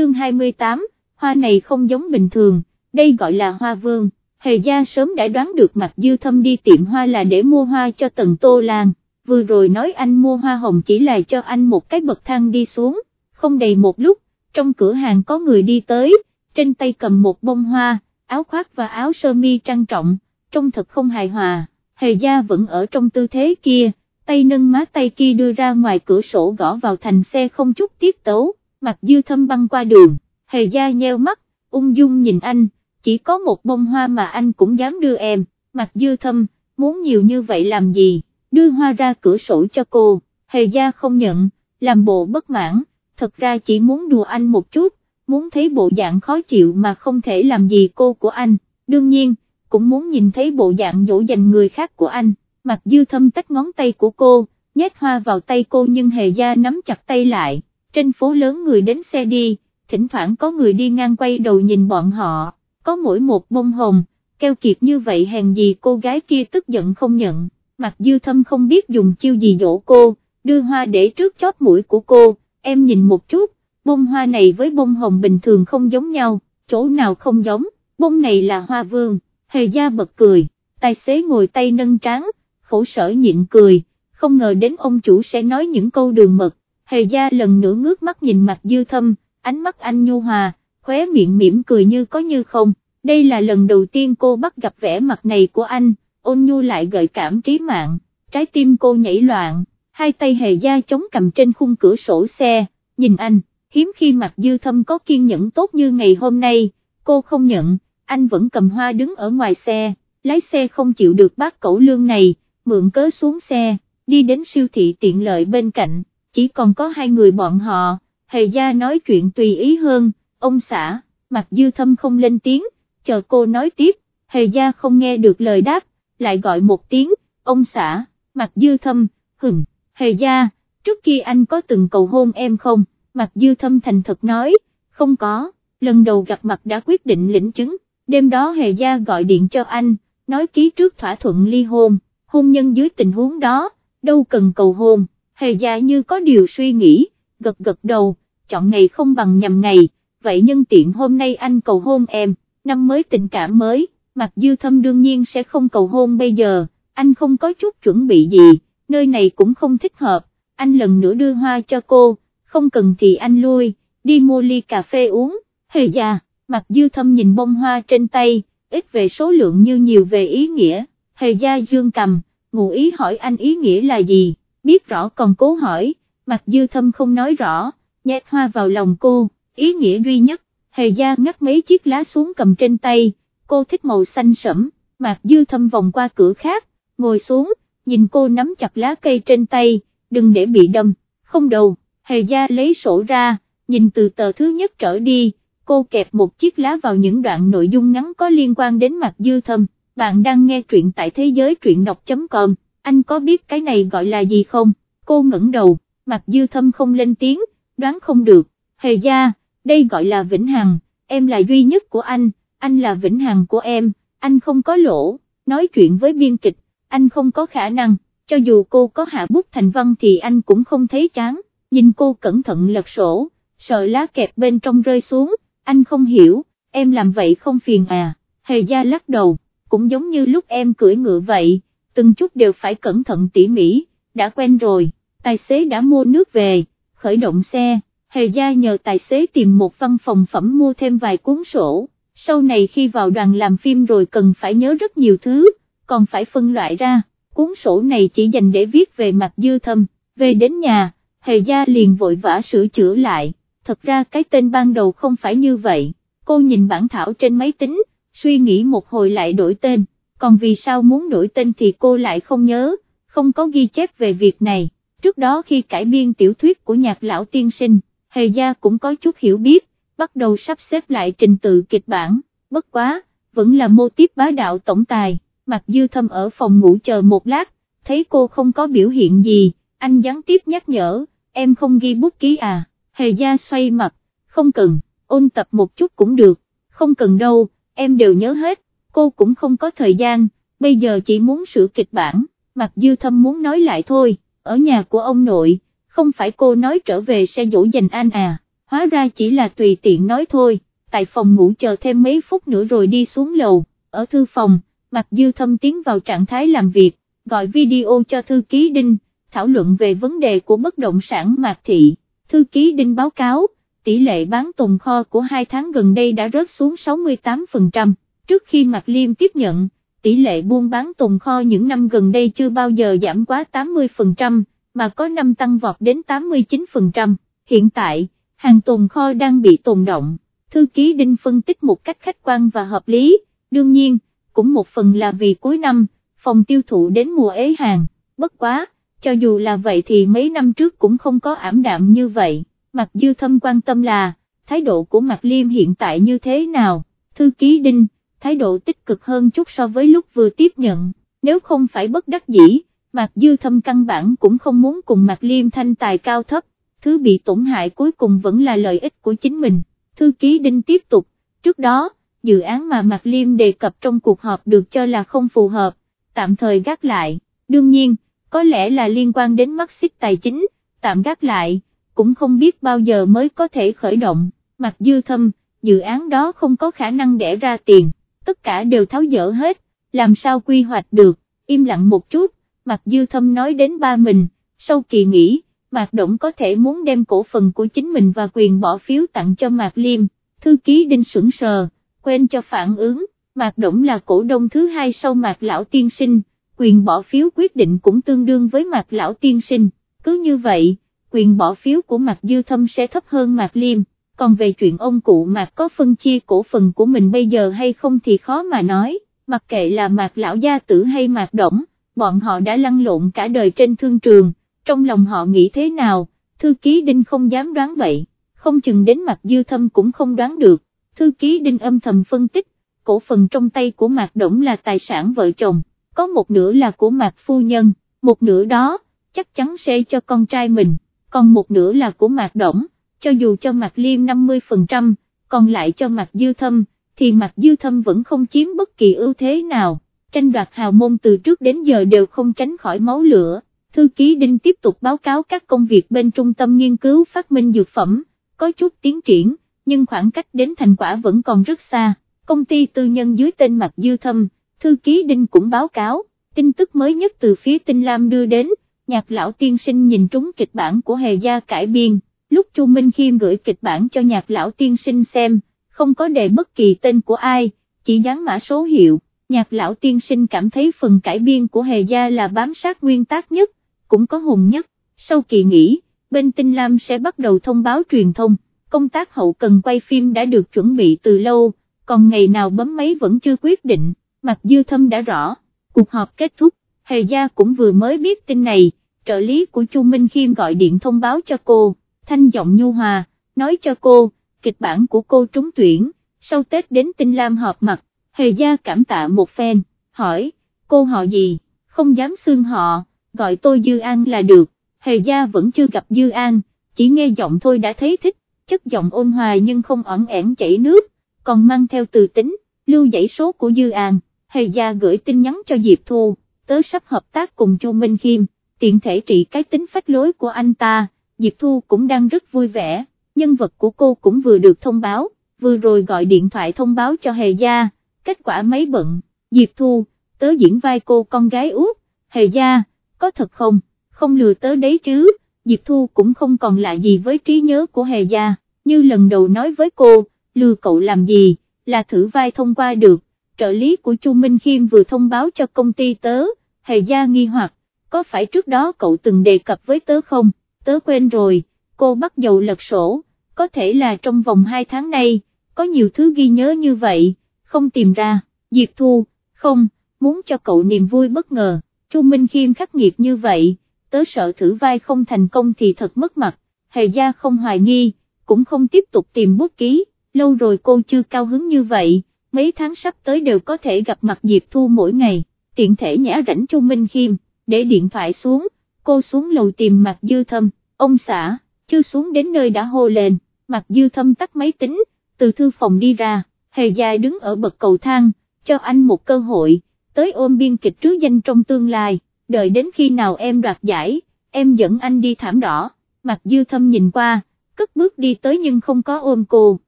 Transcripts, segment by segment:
chương 28, hoa này không giống bình thường, đây gọi là hoa vương, hề gia sớm đã đoán được mặt dư thâm đi tiệm hoa là để mua hoa cho tần tô lan, vừa rồi nói anh mua hoa hồng chỉ là cho anh một cái bậc thang đi xuống, không đầy một lúc, trong cửa hàng có người đi tới, trên tay cầm một bông hoa, áo khoác và áo sơ mi trang trọng, trông thật không hài hòa, hề gia vẫn ở trong tư thế kia, tay nâng má tay kia đưa ra ngoài cửa sổ gõ vào thành xe không chút tiết tấu, mặt dư thâm băng qua đường, hề gia nheo mắt, ung dung nhìn anh, chỉ có một bông hoa mà anh cũng dám đưa em, mặt dư thâm, muốn nhiều như vậy làm gì, đưa hoa ra cửa sổ cho cô, hề gia không nhận, làm bộ bất mãn, thật ra chỉ muốn đùa anh một chút, muốn thấy bộ dạng khó chịu mà không thể làm gì cô của anh, đương nhiên, cũng muốn nhìn thấy bộ dạng dỗ dành người khác của anh, mặt dư thâm tách ngón tay của cô, nhét hoa vào tay cô nhưng hề gia nắm chặt tay lại, trên phố lớn người đến xe đi, thỉnh thoảng có người đi ngang quay đầu nhìn bọn họ, có mỗi một bông hồng, keo kiệt như vậy hèn gì cô gái kia tức giận không nhận, mặt dư thâm không biết dùng chiêu gì dỗ cô, đưa hoa để trước chót mũi của cô, em nhìn một chút, bông hoa này với bông hồng bình thường không giống nhau, chỗ nào không giống, bông này là hoa vương, hề gia bật cười, tài xế ngồi tay nâng trán, khổ sở nhịn cười, không ngờ đến ông chủ sẽ nói những câu đường mật, hề gia lần nữa ngước mắt nhìn mặt dư thâm, ánh mắt anh nhu hòa, khóe miệng mỉm cười như có như không, đây là lần đầu tiên cô bắt gặp vẻ mặt này của anh, ôn nhu lại gợi cảm trí mạng, trái tim cô nhảy loạn, hai tay hề gia chống cầm trên khung cửa sổ xe, nhìn anh, hiếm khi mặt dư thâm có kiên nhẫn tốt như ngày hôm nay, cô không nhận, anh vẫn cầm hoa đứng ở ngoài xe, lái xe không chịu được bác cẩu lương này, mượn cớ xuống xe, đi đến siêu thị tiện lợi bên cạnh, chỉ còn có hai người bọn họ, hề gia nói chuyện tùy ý hơn, ông xã, mặt dư thâm không lên tiếng, chờ cô nói tiếp, hề gia không nghe được lời đáp, lại gọi một tiếng, ông xã, mặt dư thâm, hừng, hề gia, trước khi anh có từng cầu hôn em không, mặt dư thâm thành thật nói, không có, lần đầu gặp mặt đã quyết định lĩnh chứng, đêm đó hề gia gọi điện cho anh, nói ký trước thỏa thuận ly hôn, hôn nhân dưới tình huống đó, đâu cần cầu hôn, hề gia như có điều suy nghĩ, gật gật đầu, chọn ngày không bằng nhầm ngày, vậy nhân tiện hôm nay anh cầu hôn em, năm mới tình cảm mới, Mặc dư thâm đương nhiên sẽ không cầu hôn bây giờ, anh không có chút chuẩn bị gì, nơi này cũng không thích hợp, anh lần nữa đưa hoa cho cô, không cần thì anh lui, đi mua ly cà phê uống, hề già, Mặc dư thâm nhìn bông hoa trên tay, ít về số lượng như nhiều về ý nghĩa, hề gia dương cầm, ngụ ý hỏi anh ý nghĩa là gì, biết rõ còn cố hỏi, mặt dư thâm không nói rõ, nhét hoa vào lòng cô, ý nghĩa duy nhất, hề gia ngắt mấy chiếc lá xuống cầm trên tay, cô thích màu xanh sẫm, mặt dư thâm vòng qua cửa khác, ngồi xuống, nhìn cô nắm chặt lá cây trên tay, đừng để bị đâm, không đầu, hề gia lấy sổ ra, nhìn từ tờ thứ nhất trở đi, cô kẹp một chiếc lá vào những đoạn nội dung ngắn có liên quan đến mặt dư thâm, bạn đang nghe truyện tại thế giới truyện đọc.com, anh có biết cái này gọi là gì không, cô ngẩng đầu, mặt dư thâm không lên tiếng, đoán không được, hề gia, đây gọi là vĩnh hằng, em là duy nhất của anh, anh là vĩnh hằng của em, anh không có lỗ, nói chuyện với biên kịch, anh không có khả năng, cho dù cô có hạ bút thành văn thì anh cũng không thấy chán, nhìn cô cẩn thận lật sổ, sợ lá kẹp bên trong rơi xuống, anh không hiểu, em làm vậy không phiền à, hề gia lắc đầu, cũng giống như lúc em cưỡi ngựa vậy, từng chút đều phải cẩn thận tỉ mỉ, đã quen rồi, tài xế đã mua nước về, khởi động xe, hề gia nhờ tài xế tìm một văn phòng phẩm mua thêm vài cuốn sổ, sau này khi vào đoàn làm phim rồi cần phải nhớ rất nhiều thứ, còn phải phân loại ra, cuốn sổ này chỉ dành để viết về mặt dư thâm, về đến nhà, hề gia liền vội vã sửa chữa lại, thật ra cái tên ban đầu không phải như vậy, cô nhìn bản thảo trên máy tính, suy nghĩ một hồi lại đổi tên, còn vì sao muốn đổi tên thì cô lại không nhớ, không có ghi chép về việc này, trước đó khi cải biên tiểu thuyết của nhạc lão tiên sinh, hề gia cũng có chút hiểu biết, bắt đầu sắp xếp lại trình tự kịch bản, bất quá, vẫn là mô tiếp bá đạo tổng tài, mặt dư thâm ở phòng ngủ chờ một lát, thấy cô không có biểu hiện gì, anh gián tiếp nhắc nhở, em không ghi bút ký à, hề gia xoay mặt, không cần, ôn tập một chút cũng được, không cần đâu, em đều nhớ hết, cô cũng không có thời gian, bây giờ chỉ muốn sửa kịch bản, Mạc dư thâm muốn nói lại thôi, ở nhà của ông nội, không phải cô nói trở về sẽ dỗ dành anh à, hóa ra chỉ là tùy tiện nói thôi, tại phòng ngủ chờ thêm mấy phút nữa rồi đi xuống lầu, ở thư phòng, Mạc Dư Thâm tiến vào trạng thái làm việc, gọi video cho thư ký Đinh, thảo luận về vấn đề của bất động sản Mạc Thị, thư ký Đinh báo cáo, tỷ lệ bán tồn kho của hai tháng gần đây đã rớt xuống 68%, trước khi Mạc Liêm tiếp nhận, tỷ lệ buôn bán tồn kho những năm gần đây chưa bao giờ giảm quá 80%, mà có năm tăng vọt đến 89%, hiện tại, hàng tồn kho đang bị tồn động, thư ký Đinh phân tích một cách khách quan và hợp lý, đương nhiên, cũng một phần là vì cuối năm, phòng tiêu thụ đến mùa ế hàng, bất quá, cho dù là vậy thì mấy năm trước cũng không có ảm đạm như vậy, mặc Dư Thâm quan tâm là, thái độ của Mạc Liêm hiện tại như thế nào, thư ký Đinh, thái độ tích cực hơn chút so với lúc vừa tiếp nhận, nếu không phải bất đắc dĩ, Mạc Dư Thâm căn bản cũng không muốn cùng Mạc Liêm thanh tài cao thấp, thứ bị tổn hại cuối cùng vẫn là lợi ích của chính mình, thư ký Đinh tiếp tục, trước đó, dự án mà Mạc Liêm đề cập trong cuộc họp được cho là không phù hợp, tạm thời gác lại, đương nhiên, có lẽ là liên quan đến mắt xích tài chính, tạm gác lại, cũng không biết bao giờ mới có thể khởi động, Mạc Dư Thâm, dự án đó không có khả năng để ra tiền tất cả đều tháo dỡ hết, làm sao quy hoạch được, im lặng một chút, Mạc Dư Thâm nói đến ba mình, sau kỳ nghỉ, Mạc Động có thể muốn đem cổ phần của chính mình và quyền bỏ phiếu tặng cho Mạc Liêm, thư ký Đinh sững sờ, quên cho phản ứng, Mạc Động là cổ đông thứ hai sau Mạc Lão Tiên Sinh, quyền bỏ phiếu quyết định cũng tương đương với Mạc Lão Tiên Sinh, cứ như vậy, quyền bỏ phiếu của Mạc Dư Thâm sẽ thấp hơn Mạc Liêm còn về chuyện ông cụ Mạc có phân chia cổ phần của mình bây giờ hay không thì khó mà nói, mặc kệ là Mạc lão gia tử hay Mạc Đổng, bọn họ đã lăn lộn cả đời trên thương trường, trong lòng họ nghĩ thế nào, thư ký Đinh không dám đoán vậy, không chừng đến Mạc Dư Thâm cũng không đoán được, thư ký Đinh âm thầm phân tích, cổ phần trong tay của Mạc Đổng là tài sản vợ chồng, có một nửa là của Mạc Phu Nhân, một nửa đó, chắc chắn sẽ cho con trai mình, còn một nửa là của Mạc Đổng cho dù cho Mạc Liêm 50%, còn lại cho Mạc Dư Thâm, thì Mạc Dư Thâm vẫn không chiếm bất kỳ ưu thế nào, tranh đoạt hào môn từ trước đến giờ đều không tránh khỏi máu lửa. Thư ký Đinh tiếp tục báo cáo các công việc bên trung tâm nghiên cứu phát minh dược phẩm, có chút tiến triển, nhưng khoảng cách đến thành quả vẫn còn rất xa. Công ty tư nhân dưới tên Mạc Dư Thâm, thư ký Đinh cũng báo cáo, tin tức mới nhất từ phía Tinh Lam đưa đến, nhạc lão tiên sinh nhìn trúng kịch bản của Hề Gia cải biên lúc Chu Minh Khiêm gửi kịch bản cho nhạc lão tiên sinh xem, không có đề bất kỳ tên của ai, chỉ dán mã số hiệu, nhạc lão tiên sinh cảm thấy phần cải biên của Hề Gia là bám sát nguyên tác nhất, cũng có hùng nhất, sau kỳ nghỉ, bên Tinh Lam sẽ bắt đầu thông báo truyền thông, công tác hậu cần quay phim đã được chuẩn bị từ lâu, còn ngày nào bấm máy vẫn chưa quyết định, mặt dư thâm đã rõ, cuộc họp kết thúc, Hề Gia cũng vừa mới biết tin này, trợ lý của Chu Minh Khiêm gọi điện thông báo cho cô thanh giọng nhu hòa, nói cho cô, kịch bản của cô trúng tuyển, sau Tết đến Tinh Lam họp mặt, Hề Gia cảm tạ một phen, hỏi, cô họ gì, không dám xương họ, gọi tôi Dư An là được, Hề Gia vẫn chưa gặp Dư An, chỉ nghe giọng thôi đã thấy thích, chất giọng ôn hòa nhưng không ẩn ẻn chảy nước, còn mang theo từ tính, lưu dãy số của Dư An, Hề Gia gửi tin nhắn cho Diệp Thu, tớ sắp hợp tác cùng Chu Minh Khiêm, tiện thể trị cái tính phách lối của anh ta Diệp Thu cũng đang rất vui vẻ, nhân vật của cô cũng vừa được thông báo, vừa rồi gọi điện thoại thông báo cho Hề Gia, kết quả mấy bận, Diệp Thu, tớ diễn vai cô con gái út, Hề Gia, có thật không, không lừa tớ đấy chứ, Diệp Thu cũng không còn lạ gì với trí nhớ của Hề Gia, như lần đầu nói với cô, lừa cậu làm gì, là thử vai thông qua được, trợ lý của Chu Minh Khiêm vừa thông báo cho công ty tớ, Hề Gia nghi hoặc, có phải trước đó cậu từng đề cập với tớ không? Tớ quên rồi, cô bắt dầu lật sổ, có thể là trong vòng 2 tháng nay, có nhiều thứ ghi nhớ như vậy, không tìm ra, Diệp Thu, không, muốn cho cậu niềm vui bất ngờ, Chu Minh Khiêm khắc nghiệt như vậy, tớ sợ thử vai không thành công thì thật mất mặt, hề gia không hoài nghi, cũng không tiếp tục tìm bút ký, lâu rồi cô chưa cao hứng như vậy, mấy tháng sắp tới đều có thể gặp mặt Diệp Thu mỗi ngày, tiện thể nhã rảnh Chu Minh Khiêm, để điện thoại xuống, cô xuống lầu tìm Mạc dư thâm, ông xã, chưa xuống đến nơi đã hô lên, Mạc dư thâm tắt máy tính, từ thư phòng đi ra, hề dài đứng ở bậc cầu thang, cho anh một cơ hội, tới ôm biên kịch trứ danh trong tương lai, đợi đến khi nào em đoạt giải, em dẫn anh đi thảm đỏ, Mạc dư thâm nhìn qua, cất bước đi tới nhưng không có ôm cô,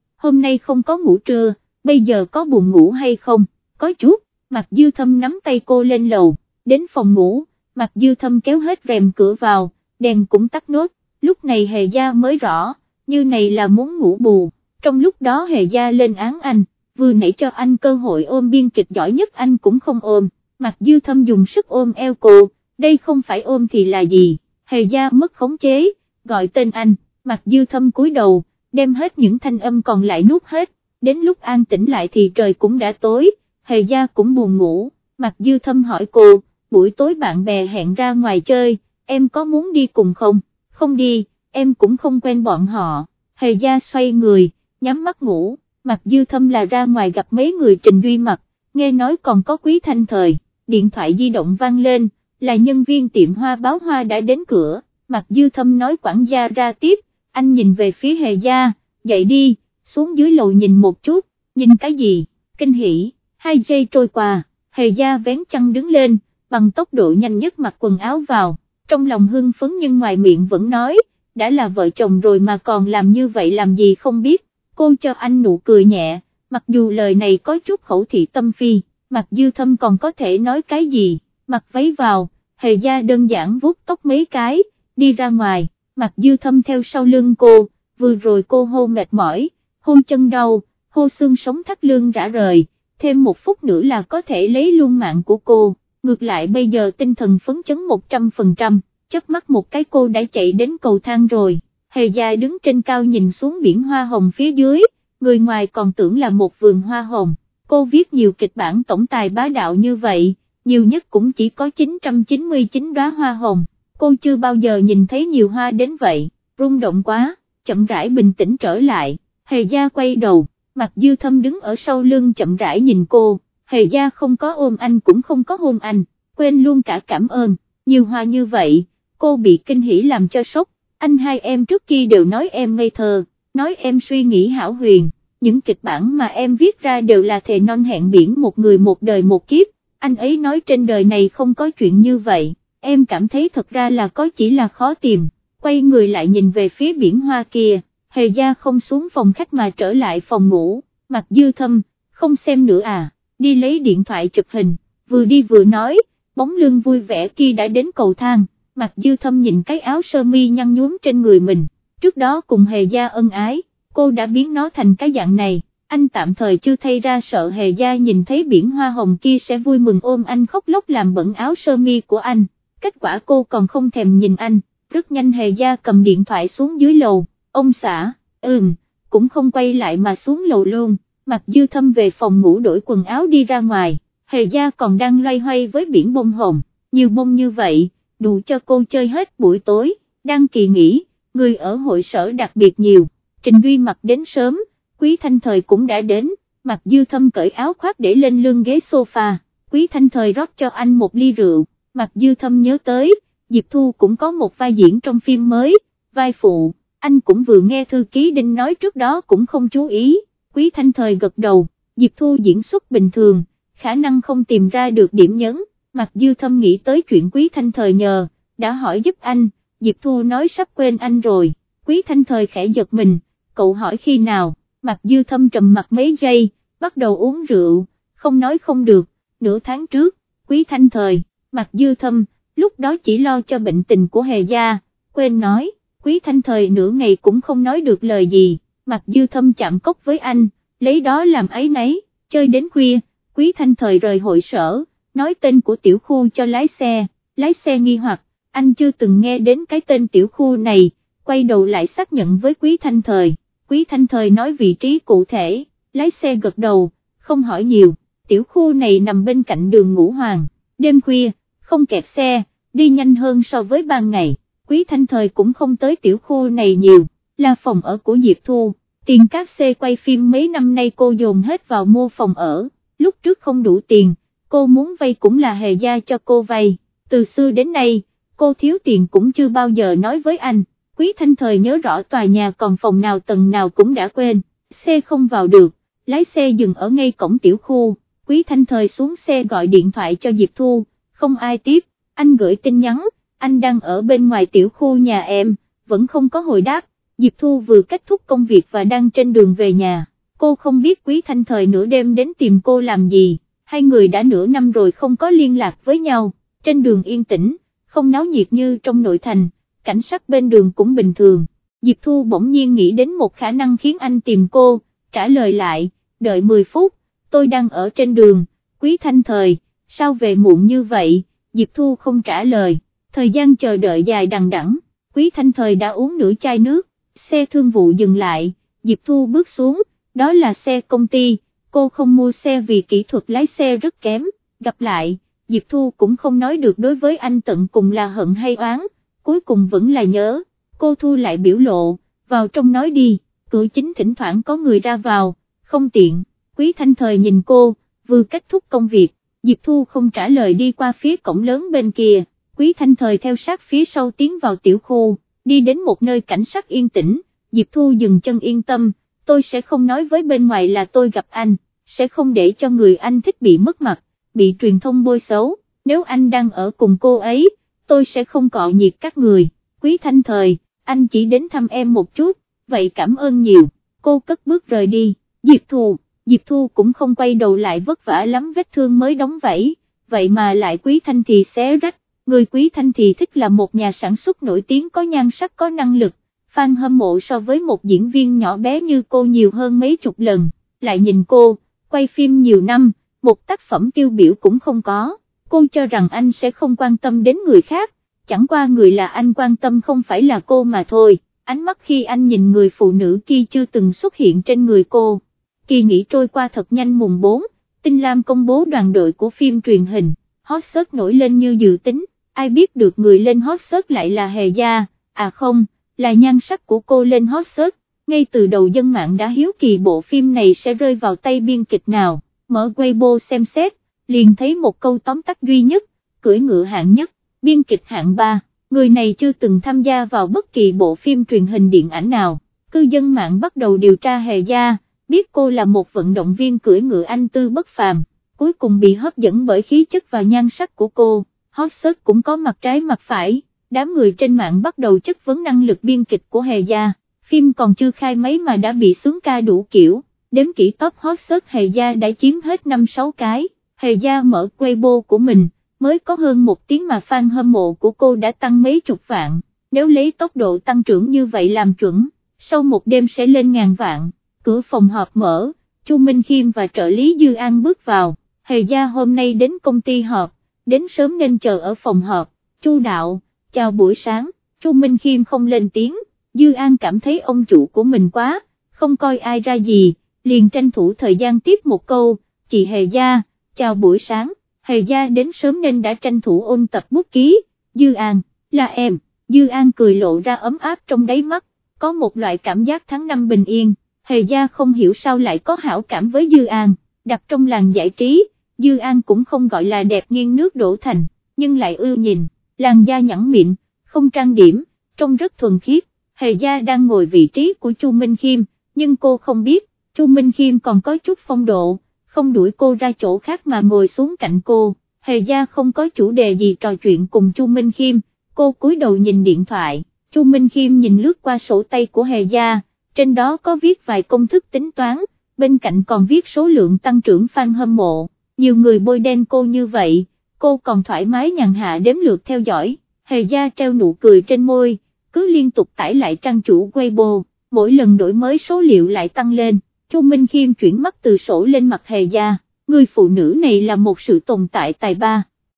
hôm nay không có ngủ trưa, bây giờ có buồn ngủ hay không, có chút, Mạc Dư Thâm nắm tay cô lên lầu, đến phòng ngủ, mặt Dư Thâm kéo hết rèm cửa vào, đèn cũng tắt nốt, lúc này Hề Gia mới rõ, như này là muốn ngủ bù, trong lúc đó Hề Gia lên án anh, vừa nãy cho anh cơ hội ôm biên kịch giỏi nhất anh cũng không ôm, mặt Dư Thâm dùng sức ôm eo cô, đây không phải ôm thì là gì, Hề Gia mất khống chế, gọi tên anh, mặt Dư Thâm cúi đầu, đem hết những thanh âm còn lại nuốt hết, đến lúc an tĩnh lại thì trời cũng đã tối, Hề Gia cũng buồn ngủ, mặt Dư Thâm hỏi cô, buổi tối bạn bè hẹn ra ngoài chơi, em có muốn đi cùng không, không đi, em cũng không quen bọn họ, Hề Gia xoay người, nhắm mắt ngủ, mặt Dư Thâm là ra ngoài gặp mấy người trình duy mặt, nghe nói còn có quý thanh thời, điện thoại di động vang lên, là nhân viên tiệm hoa báo hoa đã đến cửa, mặt Dư Thâm nói quản gia ra tiếp, anh nhìn về phía Hề Gia, dậy đi, xuống dưới lầu nhìn một chút, nhìn cái gì, kinh hỉ, hai giây trôi qua, Hề Gia vén chăn đứng lên, bằng tốc độ nhanh nhất mặc quần áo vào, trong lòng hưng phấn nhưng ngoài miệng vẫn nói, đã là vợ chồng rồi mà còn làm như vậy làm gì không biết, cô cho anh nụ cười nhẹ, mặc dù lời này có chút khẩu thị tâm phi, mặc dư thâm còn có thể nói cái gì, mặc váy vào, hề gia đơn giản vuốt tóc mấy cái, đi ra ngoài, mặc dư thâm theo sau lưng cô, vừa rồi cô hô mệt mỏi, hô chân đau, hô xương sống thắt lưng rã rời, thêm một phút nữa là có thể lấy luôn mạng của cô, ngược lại bây giờ tinh thần phấn chấn 100%, chớp mắt một cái cô đã chạy đến cầu thang rồi, hề gia đứng trên cao nhìn xuống biển hoa hồng phía dưới, người ngoài còn tưởng là một vườn hoa hồng, cô viết nhiều kịch bản tổng tài bá đạo như vậy, nhiều nhất cũng chỉ có 999 đóa hoa hồng, cô chưa bao giờ nhìn thấy nhiều hoa đến vậy, rung động quá, chậm rãi bình tĩnh trở lại, hề gia quay đầu, mặt dư thâm đứng ở sau lưng chậm rãi nhìn cô, hề gia không có ôm anh cũng không có hôn anh, quên luôn cả cảm ơn, nhiều hoa như vậy, cô bị kinh hỉ làm cho sốc, anh hai em trước kia đều nói em ngây thơ, nói em suy nghĩ hảo huyền, những kịch bản mà em viết ra đều là thề non hẹn biển một người một đời một kiếp, anh ấy nói trên đời này không có chuyện như vậy, em cảm thấy thật ra là có chỉ là khó tìm, quay người lại nhìn về phía biển hoa kia, hề gia không xuống phòng khách mà trở lại phòng ngủ, mặt dư thâm, không xem nữa à, đi lấy điện thoại chụp hình, vừa đi vừa nói, bóng lưng vui vẻ kia đã đến cầu thang, mặt dư thâm nhìn cái áo sơ mi nhăn nhuốm trên người mình, trước đó cùng hề gia ân ái, cô đã biến nó thành cái dạng này, anh tạm thời chưa thay ra sợ hề gia nhìn thấy biển hoa hồng kia sẽ vui mừng ôm anh khóc lóc làm bẩn áo sơ mi của anh, kết quả cô còn không thèm nhìn anh, rất nhanh hề gia cầm điện thoại xuống dưới lầu, ông xã, ừm, cũng không quay lại mà xuống lầu luôn, mặt dư thâm về phòng ngủ đổi quần áo đi ra ngoài, hề gia còn đang loay hoay với biển bông hồng, nhiều bông như vậy, đủ cho cô chơi hết buổi tối, đang kỳ nghỉ, người ở hội sở đặc biệt nhiều, Trình Duy mặc đến sớm, Quý Thanh Thời cũng đã đến, mặc dư thâm cởi áo khoác để lên lưng ghế sofa, Quý Thanh Thời rót cho anh một ly rượu, mặc dư thâm nhớ tới, Diệp Thu cũng có một vai diễn trong phim mới, vai phụ, anh cũng vừa nghe thư ký Đinh nói trước đó cũng không chú ý, Quý Thanh Thời gật đầu, Diệp Thu diễn xuất bình thường, khả năng không tìm ra được điểm nhấn, mặc dư thâm nghĩ tới chuyện Quý Thanh Thời nhờ, đã hỏi giúp anh, Diệp Thu nói sắp quên anh rồi, Quý Thanh Thời khẽ giật mình, cậu hỏi khi nào, Mặc dư thâm trầm mặt mấy giây, bắt đầu uống rượu, không nói không được, nửa tháng trước, quý thanh thời, Mặc dư thâm, lúc đó chỉ lo cho bệnh tình của hề gia, quên nói, quý thanh thời nửa ngày cũng không nói được lời gì, mặt dư thâm chạm cốc với anh, lấy đó làm ấy nấy, chơi đến khuya, quý thanh thời rời hội sở, nói tên của tiểu khu cho lái xe, lái xe nghi hoặc, anh chưa từng nghe đến cái tên tiểu khu này, quay đầu lại xác nhận với quý thanh thời, Quý Thanh Thời nói vị trí cụ thể, lái xe gật đầu, không hỏi nhiều, tiểu khu này nằm bên cạnh đường Ngũ Hoàng, đêm khuya, không kẹt xe, đi nhanh hơn so với ban ngày, Quý Thanh Thời cũng không tới tiểu khu này nhiều, là phòng ở của Diệp Thu, tiền các xe quay phim mấy năm nay cô dồn hết vào mua phòng ở, lúc trước không đủ tiền, cô muốn vay cũng là hề gia cho cô vay, từ xưa đến nay, cô thiếu tiền cũng chưa bao giờ nói với anh Quý Thanh Thời nhớ rõ tòa nhà còn phòng nào tầng nào cũng đã quên, xe không vào được, lái xe dừng ở ngay cổng tiểu khu, Quý Thanh Thời xuống xe gọi điện thoại cho Diệp Thu, không ai tiếp, anh gửi tin nhắn, anh đang ở bên ngoài tiểu khu nhà em, vẫn không có hồi đáp, Diệp Thu vừa kết thúc công việc và đang trên đường về nhà, cô không biết Quý Thanh Thời nửa đêm đến tìm cô làm gì, hai người đã nửa năm rồi không có liên lạc với nhau, trên đường yên tĩnh, không náo nhiệt như trong nội thành, cảnh sát bên đường cũng bình thường. Diệp Thu bỗng nhiên nghĩ đến một khả năng khiến anh tìm cô, trả lời lại, đợi 10 phút, tôi đang ở trên đường, Quý Thanh Thời, sao về muộn như vậy, Diệp Thu không trả lời, thời gian chờ đợi dài đằng đẵng, Quý Thanh Thời đã uống nửa chai nước, xe thương vụ dừng lại, Diệp Thu bước xuống, đó là xe công ty, cô không mua xe vì kỹ thuật lái xe rất kém, gặp lại, Diệp Thu cũng không nói được đối với anh tận cùng là hận hay oán, cuối cùng vẫn là nhớ, cô Thu lại biểu lộ, vào trong nói đi, cửa chính thỉnh thoảng có người ra vào, không tiện, Quý Thanh Thời nhìn cô, vừa kết thúc công việc, Diệp Thu không trả lời đi qua phía cổng lớn bên kia, Quý Thanh Thời theo sát phía sau tiến vào tiểu khu, đi đến một nơi cảnh sát yên tĩnh, Diệp Thu dừng chân yên tâm, tôi sẽ không nói với bên ngoài là tôi gặp anh, sẽ không để cho người anh thích bị mất mặt, bị truyền thông bôi xấu, nếu anh đang ở cùng cô ấy, tôi sẽ không cọ nhiệt các người, Quý Thanh Thời, anh chỉ đến thăm em một chút, vậy cảm ơn nhiều, cô cất bước rời đi, Diệp Thu. Diệp Thu cũng không quay đầu lại vất vả lắm vết thương mới đóng vẫy, vậy mà lại Quý Thanh thì xé rách, người Quý Thanh thì thích là một nhà sản xuất nổi tiếng có nhan sắc có năng lực, fan hâm mộ so với một diễn viên nhỏ bé như cô nhiều hơn mấy chục lần, lại nhìn cô, quay phim nhiều năm, một tác phẩm tiêu biểu cũng không có, cô cho rằng anh sẽ không quan tâm đến người khác, chẳng qua người là anh quan tâm không phải là cô mà thôi, ánh mắt khi anh nhìn người phụ nữ kia chưa từng xuất hiện trên người cô. Kỳ nghỉ trôi qua thật nhanh mùng 4, Tinh Lam công bố đoàn đội của phim truyền hình, hot search nổi lên như dự tính, ai biết được người lên hot search lại là Hề Gia, à không, là nhan sắc của cô lên hot search, ngay từ đầu dân mạng đã hiếu kỳ bộ phim này sẽ rơi vào tay biên kịch nào, mở Weibo xem xét, liền thấy một câu tóm tắt duy nhất, cưỡi ngựa hạng nhất, biên kịch hạng 3, người này chưa từng tham gia vào bất kỳ bộ phim truyền hình điện ảnh nào, cư dân mạng bắt đầu điều tra Hề Gia biết cô là một vận động viên cưỡi ngựa anh tư bất phàm, cuối cùng bị hấp dẫn bởi khí chất và nhan sắc của cô, hot search cũng có mặt trái mặt phải, đám người trên mạng bắt đầu chất vấn năng lực biên kịch của Hề Gia, phim còn chưa khai mấy mà đã bị xuống ca đủ kiểu, đếm kỹ top hot search Hề Gia đã chiếm hết 5-6 cái, Hề Gia mở Weibo của mình, mới có hơn một tiếng mà fan hâm mộ của cô đã tăng mấy chục vạn, nếu lấy tốc độ tăng trưởng như vậy làm chuẩn, sau một đêm sẽ lên ngàn vạn. Cửa phòng họp mở, Chu Minh Khiêm và trợ lý Dư An bước vào, Hề gia hôm nay đến công ty họp, đến sớm nên chờ ở phòng họp, Chu Đạo, chào buổi sáng, Chu Minh Khiêm không lên tiếng, Dư An cảm thấy ông chủ của mình quá, không coi ai ra gì, liền tranh thủ thời gian tiếp một câu, chị Hề gia, chào buổi sáng, Hề gia đến sớm nên đã tranh thủ ôn tập bút ký, Dư An, là em, Dư An cười lộ ra ấm áp trong đáy mắt, có một loại cảm giác tháng năm bình yên. Hề gia không hiểu sao lại có hảo cảm với Dư An, đặt trong làng giải trí, Dư An cũng không gọi là đẹp nghiêng nước đổ thành, nhưng lại ưa nhìn, làn da nhẵn mịn, không trang điểm, trông rất thuần khiết, Hề gia đang ngồi vị trí của Chu Minh Khiêm, nhưng cô không biết, Chu Minh Khiêm còn có chút phong độ, không đuổi cô ra chỗ khác mà ngồi xuống cạnh cô, Hề gia không có chủ đề gì trò chuyện cùng Chu Minh Khiêm, cô cúi đầu nhìn điện thoại, Chu Minh Khiêm nhìn lướt qua sổ tay của Hề gia, trên đó có viết vài công thức tính toán, bên cạnh còn viết số lượng tăng trưởng fan hâm mộ, nhiều người bôi đen cô như vậy, cô còn thoải mái nhàn hạ đếm lượt theo dõi, hề gia treo nụ cười trên môi, cứ liên tục tải lại trang chủ Weibo, mỗi lần đổi mới số liệu lại tăng lên, Chu Minh Khiêm chuyển mắt từ sổ lên mặt hề gia, người phụ nữ này là một sự tồn tại tài ba.